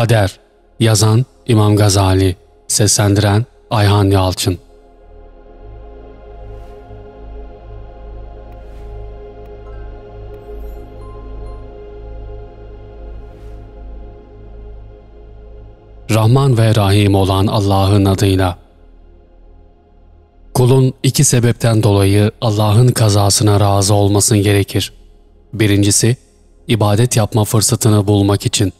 Kader Yazan İmam Gazali Seslendiren Ayhan Yalçın Rahman ve Rahim olan Allah'ın adıyla. Kulun iki sebepten dolayı Allah'ın kazasına razı olmasın gerekir. Birincisi, ibadet yapma fırsatını bulmak için.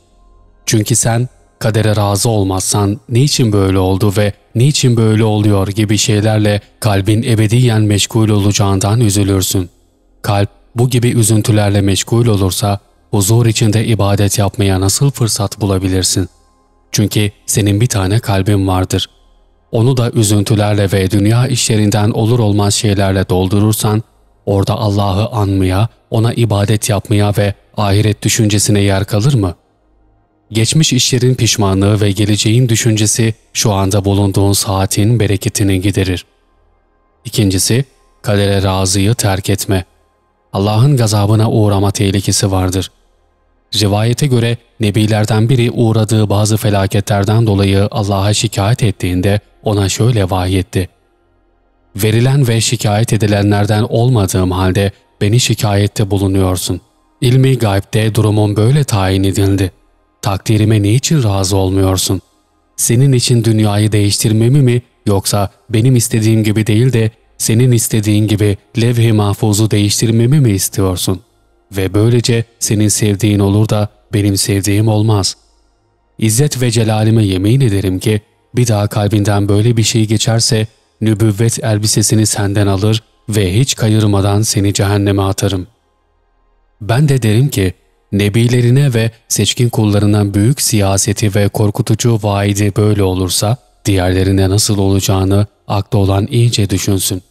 Çünkü sen kadere razı olmazsan niçin böyle oldu ve niçin böyle oluyor gibi şeylerle kalbin ebediyen meşgul olacağından üzülürsün. Kalp bu gibi üzüntülerle meşgul olursa huzur içinde ibadet yapmaya nasıl fırsat bulabilirsin? Çünkü senin bir tane kalbin vardır. Onu da üzüntülerle ve dünya işlerinden olur olmaz şeylerle doldurursan, orada Allah'ı anmaya, ona ibadet yapmaya ve ahiret düşüncesine yer kalır mı? Geçmiş işlerin pişmanlığı ve geleceğin düşüncesi şu anda bulunduğun saatin bereketini giderir. İkincisi, kadere razıyı terk etme. Allah'ın gazabına uğrama tehlikesi vardır. Rivayete göre Nebilerden biri uğradığı bazı felaketlerden dolayı Allah'a şikayet ettiğinde ona şöyle vahyetti. Verilen ve şikayet edilenlerden olmadığım halde beni şikayette bulunuyorsun. İlmi gaybde durumum böyle tayin edildi. Takdirime niçin razı olmuyorsun? Senin için dünyayı değiştirmemi mi yoksa benim istediğim gibi değil de senin istediğin gibi levh-i mahfuzu değiştirmemi mi istiyorsun? Ve böylece senin sevdiğin olur da benim sevdiğim olmaz. İzzet ve celalime yemin ederim ki bir daha kalbinden böyle bir şey geçerse nübüvvet elbisesini senden alır ve hiç kayırmadan seni cehenneme atarım. Ben de derim ki nebilerine ve seçkin kullarına büyük siyaseti ve korkutucu vaidi böyle olursa diğerlerine nasıl olacağını aklı olan iyice düşünsün.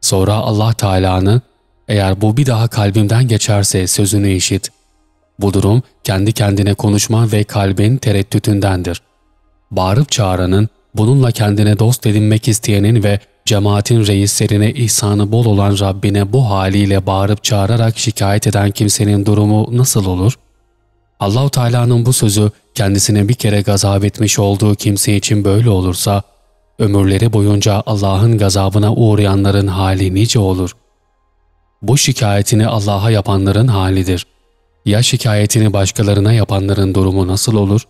Sonra Allah Teala'nın eğer bu bir daha kalbimden geçerse sözünü işit. Bu durum kendi kendine konuşma ve kalbin tereddütündendir. Bağırıp çağıranın, bununla kendine dost edinmek isteyenin ve cemaatin reislerine ihsanı bol olan Rabbine bu haliyle bağırıp çağırarak şikayet eden kimsenin durumu nasıl olur? Allahu Teala'nın bu sözü kendisine bir kere gazap etmiş olduğu kimse için böyle olursa, ömürleri boyunca Allah'ın gazabına uğrayanların hali nice olur. Bu şikayetini Allah'a yapanların halidir. Ya şikayetini başkalarına yapanların durumu nasıl olur?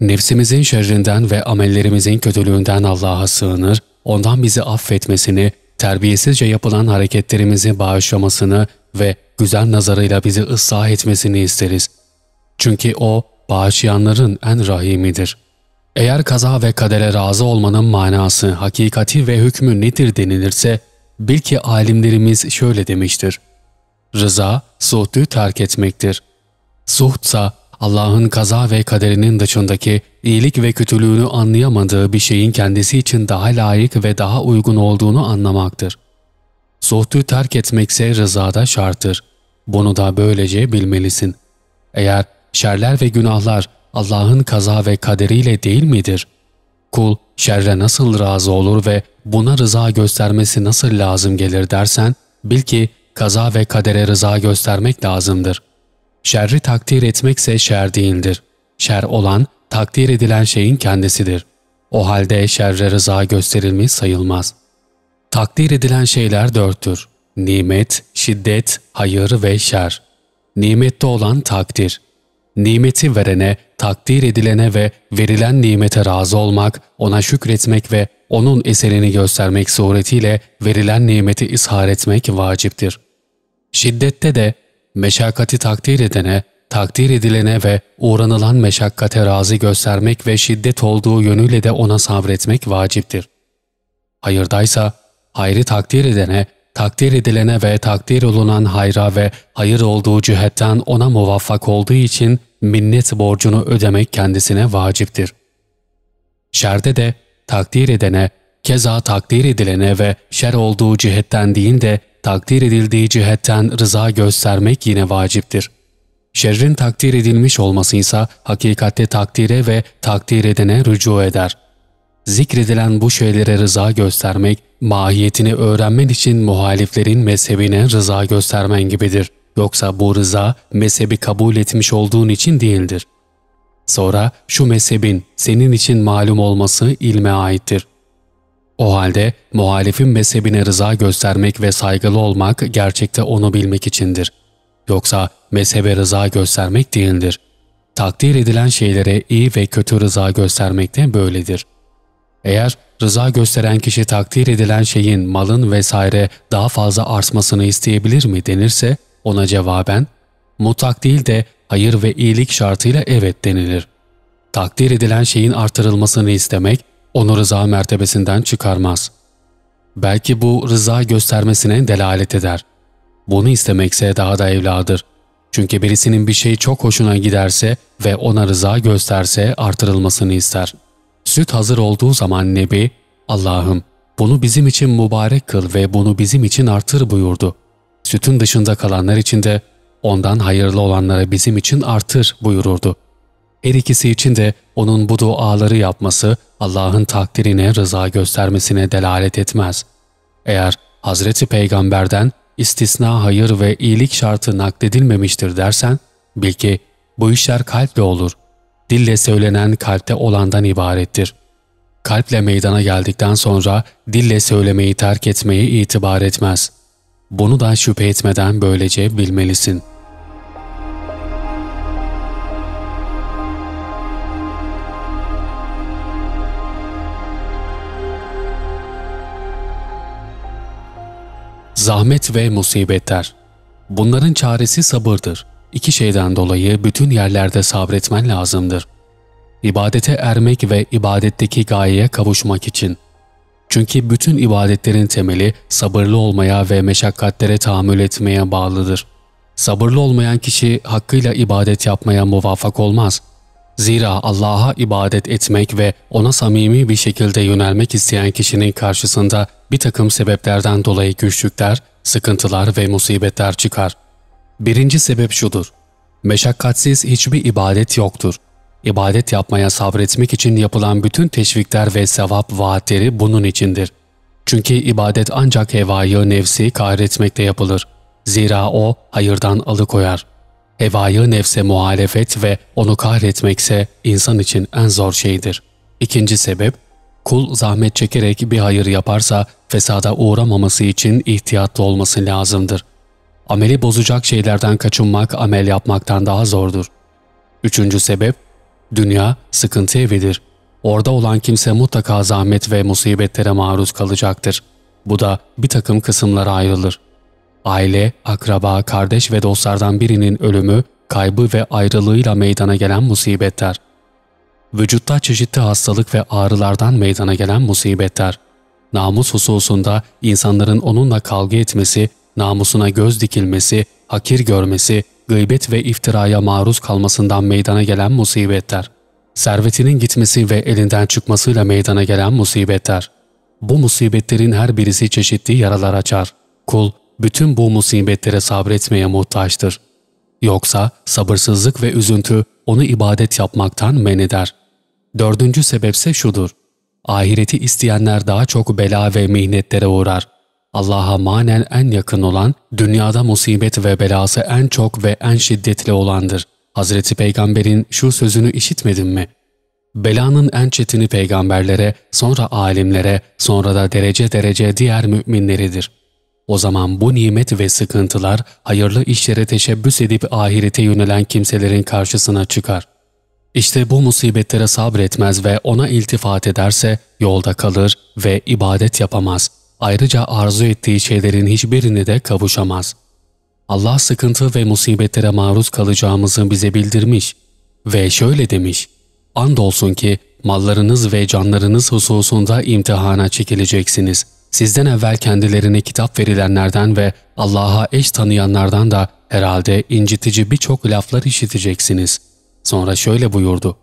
Nefsimizin şerrinden ve amellerimizin kötülüğünden Allah'a sığınır, ondan bizi affetmesini, terbiyesizce yapılan hareketlerimizi bağışlamasını ve güzel nazarıyla bizi ıslah etmesini isteriz. Çünkü O, bağışlayanların en rahimidir. Eğer kaza ve kadere razı olmanın manası, hakikati ve hükmü nedir denilirse, bil ki alimlerimiz şöyle demiştir. Rıza, suhdü terk etmektir. Suhtsa Allah'ın kaza ve kaderinin dışındaki iyilik ve kötülüğünü anlayamadığı bir şeyin kendisi için daha layık ve daha uygun olduğunu anlamaktır. Suhtü terk etmekse rızada şarttır. Bunu da böylece bilmelisin. Eğer şerler ve günahlar Allah'ın kaza ve kaderiyle değil midir? Kul şerre nasıl razı olur ve buna rıza göstermesi nasıl lazım gelir dersen, bil ki kaza ve kadere rıza göstermek lazımdır. Şerri takdir etmekse şer değildir. Şer olan, takdir edilen şeyin kendisidir. O halde şerre rıza gösterilmiş sayılmaz. Takdir edilen şeyler dörttür. Nimet, şiddet, hayır ve şer. Nimette olan takdir. Nimeti verene, takdir edilene ve verilen nimete razı olmak, ona şükretmek ve onun eserini göstermek suretiyle verilen nimeti ishar etmek vaciptir. Şiddette de meşakkati takdir edene, takdir edilene ve uğranılan meşakkate razı göstermek ve şiddet olduğu yönüyle de ona sabretmek vaciptir. Hayırdaysa, hayrı takdir edene, takdir edilene ve takdir olunan hayra ve hayır olduğu cihetten ona muvaffak olduğu için minnet borcunu ödemek kendisine vaciptir. Şerde de takdir edene, keza takdir edilene ve şer olduğu cihetten değil de takdir edildiği cihetten rıza göstermek yine vaciptir. Şerrin takdir edilmiş olması ise hakikatte takdire ve takdir edene rücu eder. Zikredilen bu şeylere rıza göstermek, mahiyetini öğrenmen için muhaliflerin mezhebine rıza göstermen gibidir. Yoksa bu rıza mezhebi kabul etmiş olduğun için değildir. Sonra şu mezhebin senin için malum olması ilme aittir. O halde muhalifin mezhebine rıza göstermek ve saygılı olmak gerçekte onu bilmek içindir. Yoksa mezhebe rıza göstermek değildir. Takdir edilen şeylere iyi ve kötü rıza göstermek de böyledir. Eğer rıza gösteren kişi takdir edilen şeyin malın vesaire daha fazla artmasını isteyebilir mi denirse ona cevaben mutlak değil de hayır ve iyilik şartıyla evet denilir. Takdir edilen şeyin artırılmasını istemek onu rıza mertebesinden çıkarmaz. Belki bu rıza göstermesine delalet eder. Bunu istemekse daha da evladır. Çünkü birisinin bir şey çok hoşuna giderse ve ona rıza gösterse artırılmasını ister. Süt hazır olduğu zaman Nebi, Allah'ım bunu bizim için mübarek kıl ve bunu bizim için artır buyurdu. Sütün dışında kalanlar için de ondan hayırlı olanlara bizim için artır buyururdu. Her ikisi için de onun bu duaları yapması Allah'ın takdirine rıza göstermesine delalet etmez. Eğer Hazreti Peygamber'den istisna hayır ve iyilik şartı nakledilmemiştir dersen, bil ki bu işler kalple olur. Dille söylenen kalpte olandan ibarettir. Kalple meydana geldikten sonra dille söylemeyi terk etmeyi itibar etmez. Bunu da şüphe etmeden böylece bilmelisin.'' Zahmet ve musibetler. Bunların çaresi sabırdır. İki şeyden dolayı bütün yerlerde sabretmen lazımdır. İbadete ermek ve ibadetteki gayeye kavuşmak için. Çünkü bütün ibadetlerin temeli sabırlı olmaya ve meşakkatlere tahammül etmeye bağlıdır. Sabırlı olmayan kişi hakkıyla ibadet yapmaya muvaffak olmaz. Zira Allah'a ibadet etmek ve ona samimi bir şekilde yönelmek isteyen kişinin karşısında bir takım sebeplerden dolayı güçlükler, sıkıntılar ve musibetler çıkar. Birinci sebep şudur. Meşakkatsiz hiçbir ibadet yoktur. İbadet yapmaya sabretmek için yapılan bütün teşvikler ve sevap vaatleri bunun içindir. Çünkü ibadet ancak hevayı nefsi kahretmekte yapılır. Zira o hayırdan alıkoyar. Hevayı nefse muhalefet ve onu kahretmekse insan için en zor şeydir. İkinci sebep, Kul zahmet çekerek bir hayır yaparsa fesada uğramaması için ihtiyatlı olması lazımdır. Ameli bozacak şeylerden kaçınmak amel yapmaktan daha zordur. Üçüncü sebep, dünya sıkıntı evidir. Orada olan kimse mutlaka zahmet ve musibetlere maruz kalacaktır. Bu da bir takım kısımlara ayrılır. Aile, akraba, kardeş ve dostlardan birinin ölümü, kaybı ve ayrılığıyla meydana gelen musibetler vücutta çeşitli hastalık ve ağrılardan meydana gelen musibetler, namus hususunda insanların onunla kavga etmesi, namusuna göz dikilmesi, hakir görmesi, gıybet ve iftiraya maruz kalmasından meydana gelen musibetler, servetinin gitmesi ve elinden çıkmasıyla meydana gelen musibetler. Bu musibetlerin her birisi çeşitli yaralar açar. Kul, bütün bu musibetlere sabretmeye muhtaçtır. Yoksa sabırsızlık ve üzüntü onu ibadet yapmaktan men eder. Dördüncü sebepse şudur. Ahireti isteyenler daha çok bela ve mihnetlere uğrar. Allah'a manen en yakın olan, dünyada musibet ve belası en çok ve en şiddetli olandır. Hazreti Peygamber'in şu sözünü işitmedin mi? Belanın en çetini peygamberlere, sonra alimlere, sonra da derece derece diğer müminleridir. O zaman bu nimet ve sıkıntılar hayırlı işlere teşebbüs edip ahirete yönelen kimselerin karşısına çıkar. İşte bu musibetlere sabretmez ve ona iltifat ederse yolda kalır ve ibadet yapamaz. Ayrıca arzu ettiği şeylerin hiçbirini de kavuşamaz. Allah sıkıntı ve musibetlere maruz kalacağımızı bize bildirmiş ve şöyle demiş. Andolsun ki mallarınız ve canlarınız hususunda imtihana çekileceksiniz. Sizden evvel kendilerine kitap verilenlerden ve Allah'a eş tanıyanlardan da herhalde incitici birçok laflar işiteceksiniz.'' Sonra şöyle buyurdu.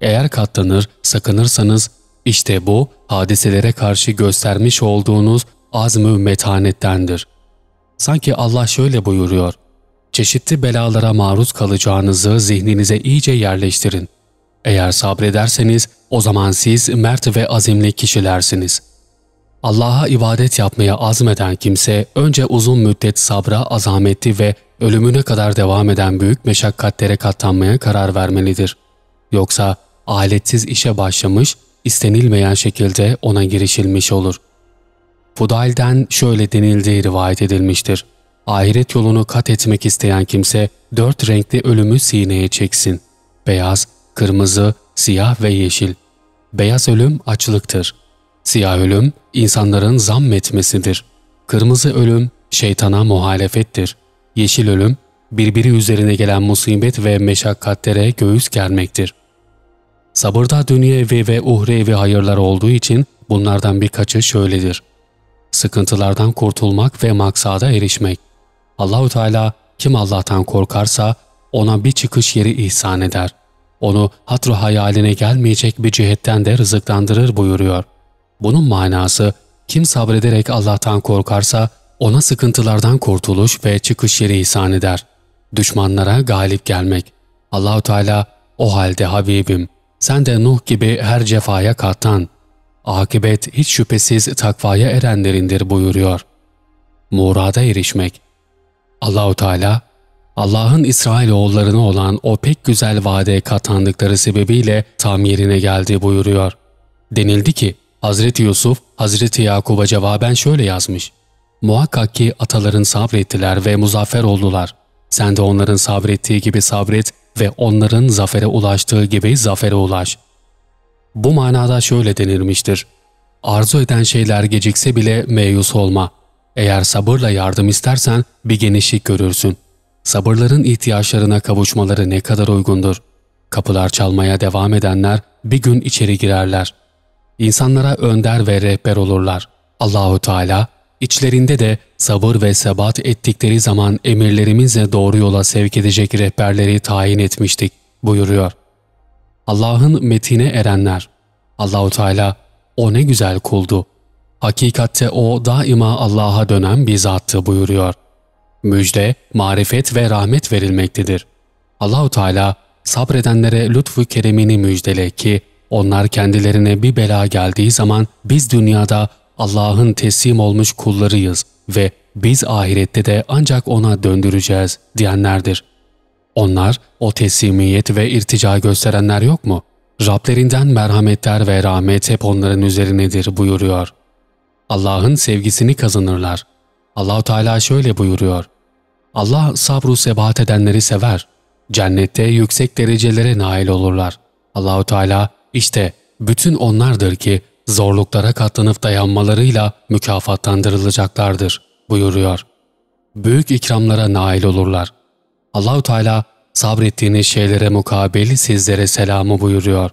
Eğer katlanır, sakınırsanız işte bu hadiselere karşı göstermiş olduğunuz azm-ı metanettendir. Sanki Allah şöyle buyuruyor. Çeşitli belalara maruz kalacağınızı zihninize iyice yerleştirin. Eğer sabrederseniz o zaman siz mert ve azimli kişilersiniz. Allah'a ibadet yapmaya azmeden kimse önce uzun müddet sabra azametli ve ölümüne kadar devam eden büyük meşakkatlere katlanmaya karar vermelidir. Yoksa aletsiz işe başlamış, istenilmeyen şekilde ona girişilmiş olur. Fudail'den şöyle denildiği rivayet edilmiştir. Ahiret yolunu kat etmek isteyen kimse dört renkli ölümü sineye çeksin. Beyaz, kırmızı, siyah ve yeşil. Beyaz ölüm açlıktır. Siyah ölüm insanların zammetmesidir. Kırmızı ölüm şeytana muhalefettir. Yeşil ölüm birbiri üzerine gelen musibet ve meşakkatlere göğüs germektir. Sabırda dünyevi ve uhrevi hayırlar olduğu için bunlardan birkaçı şöyledir. Sıkıntılardan kurtulmak ve maksada erişmek. Allahu Teala kim Allah'tan korkarsa ona bir çıkış yeri ihsan eder. Onu hatru hayaline gelmeyecek bir cihetten de rızıklandırır buyuruyor. Bunun manası kim sabrederek Allah'tan korkarsa ona sıkıntılardan kurtuluş ve çıkış yeri ihsan eder. Düşmanlara galip gelmek. Allahu Teala o halde Habibim sen de Nuh gibi her cefaya kattan. Akibet hiç şüphesiz takvaya erenlerindir buyuruyor. Murada erişmek. Allahu Teala Allah'ın İsrailoğullarına olan o pek güzel vade katlandıkları sebebiyle tam yerine geldi buyuruyor. Denildi ki Hazreti Yusuf Hazreti Yakub'a cevaben şöyle yazmış. Muhakkak ki ataların sabrettiler ve muzaffer oldular. Sen de onların sabrettiği gibi sabret ve onların zafere ulaştığı gibi zafere ulaş. Bu manada şöyle denilmiştir. Arzu eden şeyler gecikse bile meyus olma. Eğer sabırla yardım istersen bir genişlik görürsün. Sabırların ihtiyaçlarına kavuşmaları ne kadar uygundur. Kapılar çalmaya devam edenler bir gün içeri girerler. İnsanlara önder ve rehber olurlar. Allahu Teala içlerinde de sabır ve sebat ettikleri zaman emirlerimizle doğru yola sevk edecek rehberleri tayin etmiştik buyuruyor. Allah'ın metine erenler. Allahu Teala o ne güzel kuldu. Hakikatte o daima Allah'a dönen bir zattı buyuruyor. Müjde, marifet ve rahmet verilmektedir. Allahu Teala sabredenlere lütfu keremini müjdele ki onlar kendilerine bir bela geldiği zaman biz dünyada Allah'ın teslim olmuş kullarıyız ve biz ahirette de ancak O'na döndüreceğiz diyenlerdir. Onlar o teslimiyet ve irtica gösterenler yok mu? Rablerinden merhametler ve rahmet hep onların üzerinedir buyuruyor. Allah'ın sevgisini kazanırlar. Allahu Teala şöyle buyuruyor. Allah sabru sebat edenleri sever. Cennette yüksek derecelere nail olurlar. Allahu Teala işte bütün onlardır ki zorluklara katlanıp dayanmalarıyla mükafatlandırılacaklardır buyuruyor. Büyük ikramlara nail olurlar. Allahu Teala sabrettiğiniz şeylere mukabil sizlere selamı buyuruyor.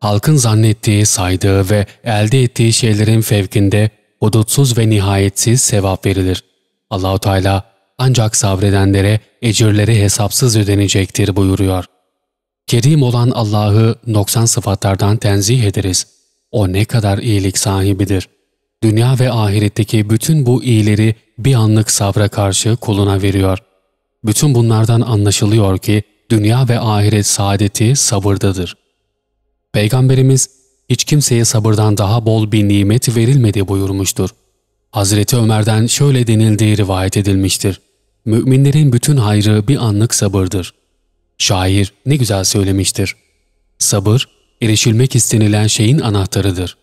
Halkın zannettiği, saydığı ve elde ettiği şeylerin fevkinde hudutsuz ve nihayetsiz sevap verilir. Allahu Teala ancak sabredenlere ecirleri hesapsız ödenecektir buyuruyor. Kerim olan Allah'ı noksan sıfatlardan tenzih ederiz. O ne kadar iyilik sahibidir. Dünya ve ahiretteki bütün bu iyileri bir anlık sabra karşı kuluna veriyor. Bütün bunlardan anlaşılıyor ki dünya ve ahiret saadeti sabırdadır. Peygamberimiz hiç kimseye sabırdan daha bol bir nimet verilmedi buyurmuştur. Hazreti Ömer'den şöyle denildiği rivayet edilmiştir. Müminlerin bütün hayrı bir anlık sabırdır. Şair ne güzel söylemiştir. Sabır, erişilmek istenilen şeyin anahtarıdır.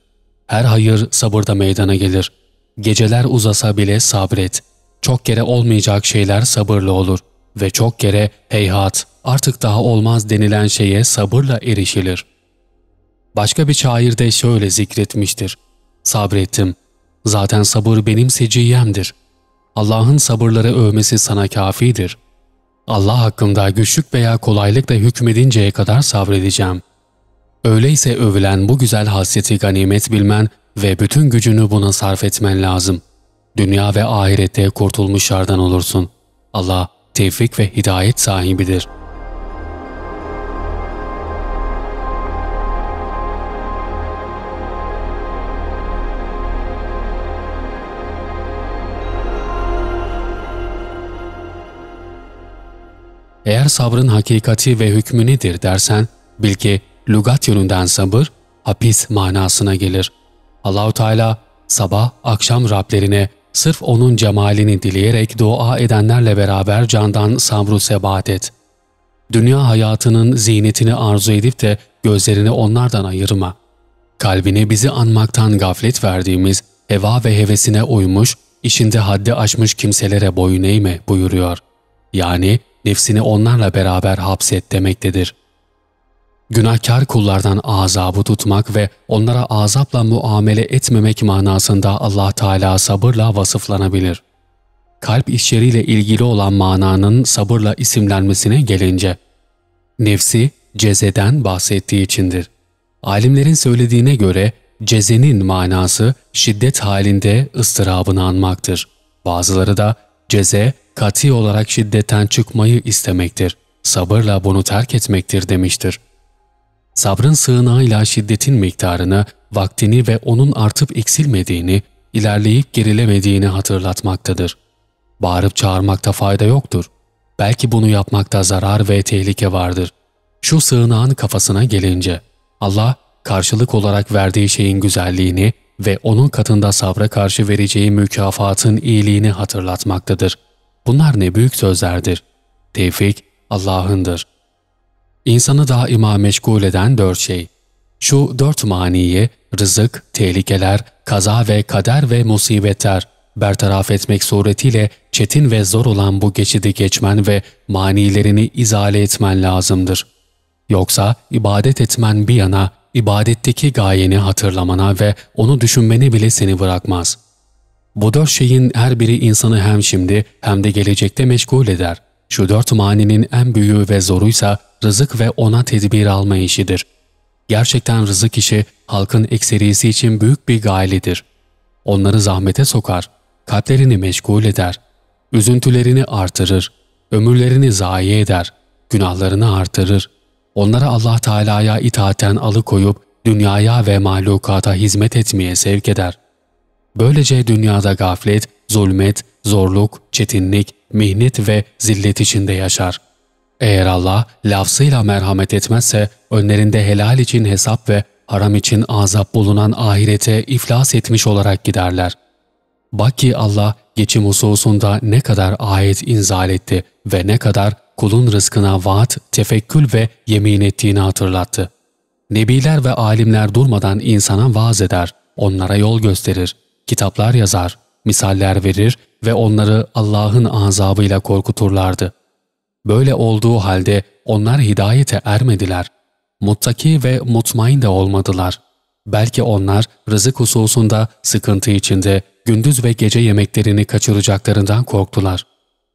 Her hayır sabırda meydana gelir. Geceler uzasa bile sabret. Çok kere olmayacak şeyler sabırlı olur ve çok kere heyhat artık daha olmaz denilen şeye sabırla erişilir. Başka bir şair de şöyle zikretmiştir. Sabrettim. Zaten sabır benim seciyemdir. Allah'ın sabırları övmesi sana kafidir. Allah hakkında güçlük veya kolaylıkla hükmedinceye kadar sabredeceğim. Öyleyse övülen bu güzel hasreti ganimet bilmen ve bütün gücünü buna sarf etmen lazım. Dünya ve ahirette kurtulmuşlardan olursun. Allah tevfik ve hidayet sahibidir.'' Eğer sabrın hakikati ve hükmü nedir dersen, bil ki lügat yönünden sabır, hapis manasına gelir. Allahu Teala sabah akşam Rablerine sırf O'nun cemalini dileyerek dua edenlerle beraber candan sabru sebat et. Dünya hayatının zinetini arzu edip de gözlerini onlardan ayırma. Kalbini bizi anmaktan gaflet verdiğimiz, heva ve hevesine uymuş, işinde haddi aşmış kimselere boyun eğme buyuruyor. Yani nefsini onlarla beraber hapset demektedir. Günahkar kullardan azabı tutmak ve onlara azapla muamele etmemek manasında Allah Teala sabırla vasıflanabilir. Kalp işleriyle ilgili olan mananın sabırla isimlenmesine gelince, nefsi cezeden bahsettiği içindir. Alimlerin söylediğine göre cezenin manası şiddet halinde ıstırabını anmaktır. Bazıları da ceze kati olarak şiddetten çıkmayı istemektir. Sabırla bunu terk etmektir demiştir. Sabrın sığınağıyla şiddetin miktarını, vaktini ve onun artıp eksilmediğini, ilerleyip gerilemediğini hatırlatmaktadır. Bağırıp çağırmakta fayda yoktur. Belki bunu yapmakta zarar ve tehlike vardır. Şu sığınağın kafasına gelince, Allah karşılık olarak verdiği şeyin güzelliğini ve onun katında sabra karşı vereceği mükafatın iyiliğini hatırlatmaktadır. Bunlar ne büyük sözlerdir. Tevfik Allah'ındır. İnsanı daima meşgul eden dört şey. Şu dört maniyi, rızık, tehlikeler, kaza ve kader ve musibetler bertaraf etmek suretiyle çetin ve zor olan bu geçidi geçmen ve manilerini izale etmen lazımdır. Yoksa ibadet etmen bir yana, ibadetteki gayeni hatırlamana ve onu düşünmeni bile seni bırakmaz. Bu dört şeyin her biri insanı hem şimdi hem de gelecekte meşgul eder. Şu dört maninin en büyüğü ve zoruysa rızık ve ona tedbir alma işidir. Gerçekten rızık işi halkın ekserisi için büyük bir gailidir. Onları zahmete sokar, kalplerini meşgul eder, üzüntülerini artırır, ömürlerini zayi eder, günahlarını artırır. Onlara Allah Teala'ya itaaten alıkoyup dünyaya ve mahlukata hizmet etmeye sevk eder. Böylece dünyada gaflet, zulmet, zorluk, çetinlik, mihnet ve zillet içinde yaşar. Eğer Allah lafzıyla merhamet etmezse önlerinde helal için hesap ve haram için azap bulunan ahirete iflas etmiş olarak giderler. Bak ki Allah geçim hususunda ne kadar ayet inzal etti ve ne kadar kulun rızkına vaat, tefekkül ve yemin ettiğini hatırlattı. Nebiler ve alimler durmadan insana vaaz eder, onlara yol gösterir, kitaplar yazar, misaller verir ve onları Allah'ın azabıyla korkuturlardı. Böyle olduğu halde onlar hidayete ermediler. Muttaki ve mutmain de olmadılar. Belki onlar rızık hususunda sıkıntı içinde gündüz ve gece yemeklerini kaçıracaklarından korktular.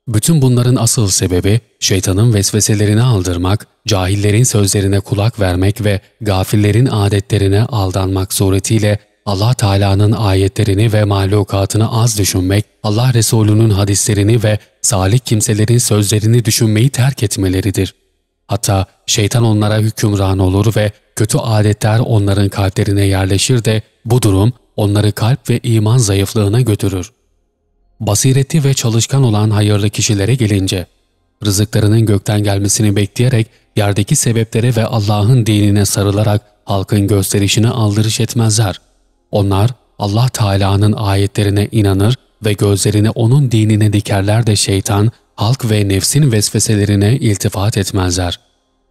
Bütün bunların asıl sebebi şeytanın vesveselerini aldırmak, cahillerin sözlerine kulak vermek ve gafillerin adetlerine aldanmak suretiyle Allah Teala'nın ayetlerini ve mahlukatını az düşünmek, Allah Resulü'nün hadislerini ve salih kimselerin sözlerini düşünmeyi terk etmeleridir. Hatta şeytan onlara hükümran olur ve kötü adetler onların kalplerine yerleşir de bu durum onları kalp ve iman zayıflığına götürür. Basiretli ve çalışkan olan hayırlı kişilere gelince, rızıklarının gökten gelmesini bekleyerek yerdeki sebeplere ve Allah'ın dinine sarılarak halkın gösterişine aldırış etmezler. Onlar Allah Teala'nın ayetlerine inanır ve gözlerini onun dinine dikerler de şeytan, halk ve nefsin vesveselerine iltifat etmezler.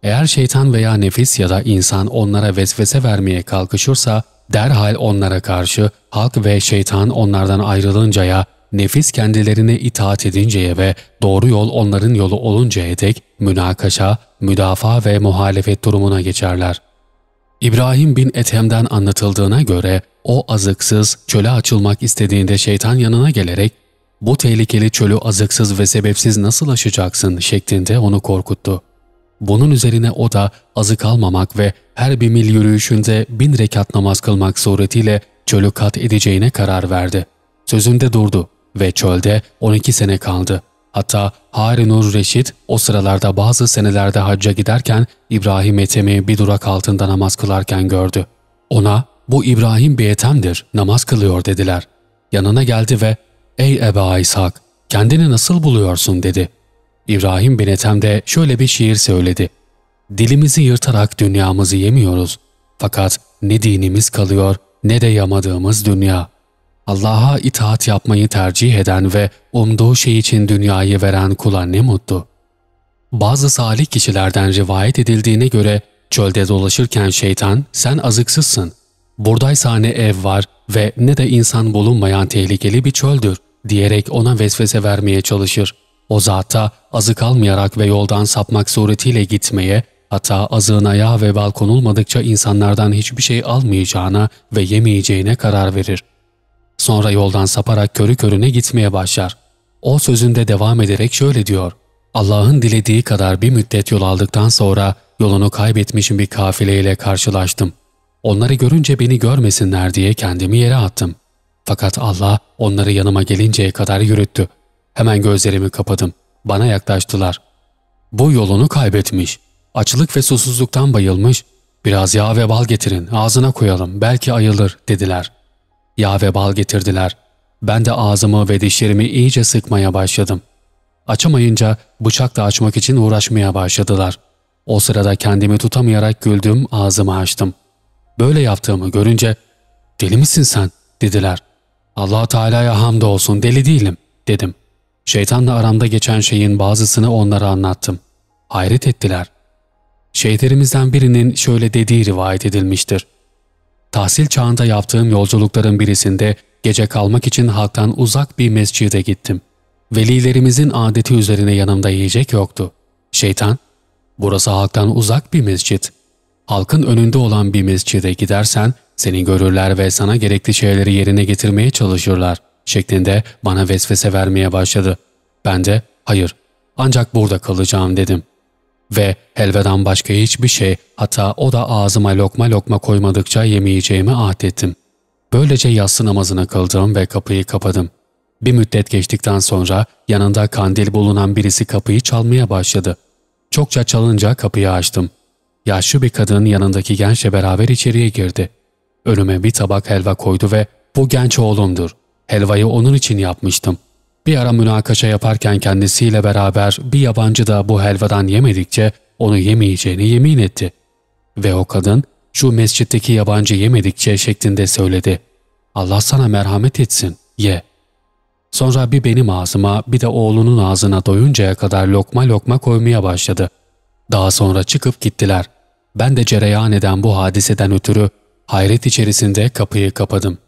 Eğer şeytan veya nefis ya da insan onlara vesvese vermeye kalkışırsa, derhal onlara karşı halk ve şeytan onlardan ayrılıncaya, nefis kendilerine itaat edinceye ve doğru yol onların yolu oluncaya dek münakaşa, müdafaa ve muhalefet durumuna geçerler. İbrahim bin Ethem'den anlatıldığına göre o azıksız çöle açılmak istediğinde şeytan yanına gelerek bu tehlikeli çölü azıksız ve sebepsiz nasıl aşacaksın şeklinde onu korkuttu. Bunun üzerine o da azık almamak ve her bir mil yürüyüşünde bin rekat namaz kılmak suretiyle çölü kat edeceğine karar verdi. Sözünde durdu ve çölde 12 sene kaldı. Hatta Harunur Reşit o sıralarda bazı senelerde hacca giderken İbrahim Ethem'i bir durak altında namaz kılarken gördü. Ona bu İbrahim bir Ethem'dir, namaz kılıyor dediler. Yanına geldi ve ''Ey Eba İshak, kendini nasıl buluyorsun?'' dedi. İbrahim bin Ethem de şöyle bir şiir söyledi. Dilimizi yırtarak dünyamızı yemiyoruz. Fakat ne dinimiz kalıyor ne de yamadığımız dünya. Allah'a itaat yapmayı tercih eden ve umduğu şey için dünyayı veren kula ne mutlu. Bazı salih kişilerden rivayet edildiğine göre çölde dolaşırken şeytan sen azıksızsın. Buradaysa ne ev var ve ne de insan bulunmayan tehlikeli bir çöldür diyerek ona vesvese vermeye çalışır. O zatta azık almayarak ve yoldan sapmak suretiyle gitmeye, hatta azığın ayağı ve bal konulmadıkça insanlardan hiçbir şey almayacağına ve yemeyeceğine karar verir. Sonra yoldan saparak körü körüne gitmeye başlar. O sözünde devam ederek şöyle diyor. Allah'ın dilediği kadar bir müddet yol aldıktan sonra yolunu kaybetmiş bir kafileyle karşılaştım. Onları görünce beni görmesinler diye kendimi yere attım. Fakat Allah onları yanıma gelinceye kadar yürüttü. Hemen gözlerimi kapadım. Bana yaklaştılar. Bu yolunu kaybetmiş. Açlık ve susuzluktan bayılmış. Biraz yağ ve bal getirin, ağzına koyalım, belki ayılır dediler. Yağ ve bal getirdiler. Ben de ağzımı ve dişlerimi iyice sıkmaya başladım. Açamayınca bıçakla açmak için uğraşmaya başladılar. O sırada kendimi tutamayarak güldüm, ağzımı açtım. Böyle yaptığımı görünce ''Deli misin sen?'' dediler. allah Teala'ya hamdolsun deli değilim dedim. Şeytanla aramda geçen şeyin bazısını onlara anlattım. Hayret ettiler. Şehitlerimizden birinin şöyle dediği rivayet edilmiştir. Tahsil çağında yaptığım yolculukların birisinde gece kalmak için halktan uzak bir mescide gittim. Velilerimizin adeti üzerine yanımda yiyecek yoktu. Şeytan, burası halktan uzak bir mescit. Halkın önünde olan bir mescide gidersen seni görürler ve sana gerekli şeyleri yerine getirmeye çalışırlar şeklinde bana vesvese vermeye başladı. Ben de hayır ancak burada kalacağım dedim. Ve helveden başka hiçbir şey hatta o da ağzıma lokma lokma koymadıkça yemeyeceğimi ahdettim. Böylece yatsı namazını kıldım ve kapıyı kapadım. Bir müddet geçtikten sonra yanında kandil bulunan birisi kapıyı çalmaya başladı. Çokça çalınca kapıyı açtım. Yaşlı bir kadın yanındaki gençle beraber içeriye girdi. Önüme bir tabak helva koydu ve ''Bu genç oğlumdur. Helvayı onun için yapmıştım. Bir ara münakaşa yaparken kendisiyle beraber bir yabancı da bu helvadan yemedikçe onu yemeyeceğini yemin etti. Ve o kadın şu mescitteki yabancı yemedikçe şeklinde söyledi. Allah sana merhamet etsin, ye. Sonra bir benim ağzıma bir de oğlunun ağzına doyuncaya kadar lokma lokma koymaya başladı. Daha sonra çıkıp gittiler. Ben de cereyan eden bu hadiseden ötürü hayret içerisinde kapıyı kapadım.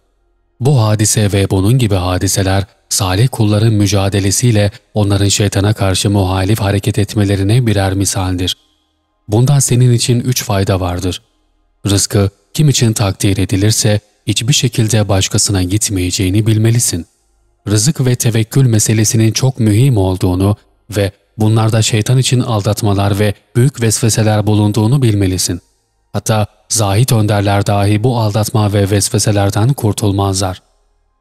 Bu hadise ve bunun gibi hadiseler salih kulların mücadelesiyle onların şeytana karşı muhalif hareket etmelerine birer misaldir. Bundan senin için üç fayda vardır. Rızkı kim için takdir edilirse hiçbir şekilde başkasına gitmeyeceğini bilmelisin. Rızık ve tevekkül meselesinin çok mühim olduğunu ve bunlarda şeytan için aldatmalar ve büyük vesveseler bulunduğunu bilmelisin. Hatta zahit önderler dahi bu aldatma ve vesveselerden kurtulmazlar.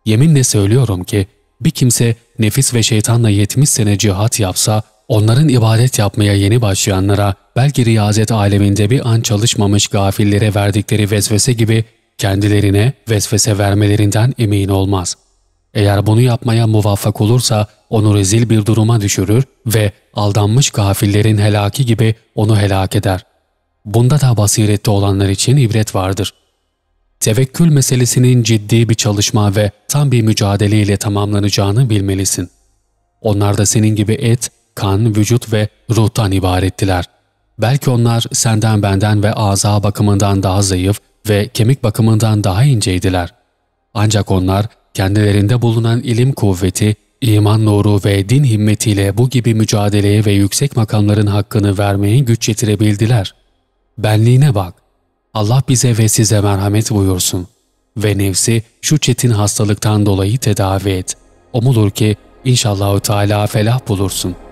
Yeminle söylüyorum ki bir kimse nefis ve şeytanla 70 sene cihat yapsa, onların ibadet yapmaya yeni başlayanlara, belki riyazet aleminde bir an çalışmamış gafillere verdikleri vesvese gibi kendilerine vesvese vermelerinden emin olmaz. Eğer bunu yapmaya muvaffak olursa onu rezil bir duruma düşürür ve aldanmış gafillerin helaki gibi onu helak eder. Bunda da basiretli olanlar için ibret vardır. Tevekkül meselesinin ciddi bir çalışma ve tam bir mücadele ile tamamlanacağını bilmelisin. Onlar da senin gibi et, kan, vücut ve ruhtan ibarettiler. Belki onlar senden benden ve aza bakımından daha zayıf ve kemik bakımından daha inceydiler. Ancak onlar kendilerinde bulunan ilim kuvveti, iman nuru ve din himmetiyle bu gibi mücadeleye ve yüksek makamların hakkını vermeye güç yetirebildiler. Benliğine bak. Allah bize ve size merhamet buyursun. Ve nefsi şu çetin hastalıktan dolayı tedavi et. Umulur ki inşallahü teala felah bulursun.''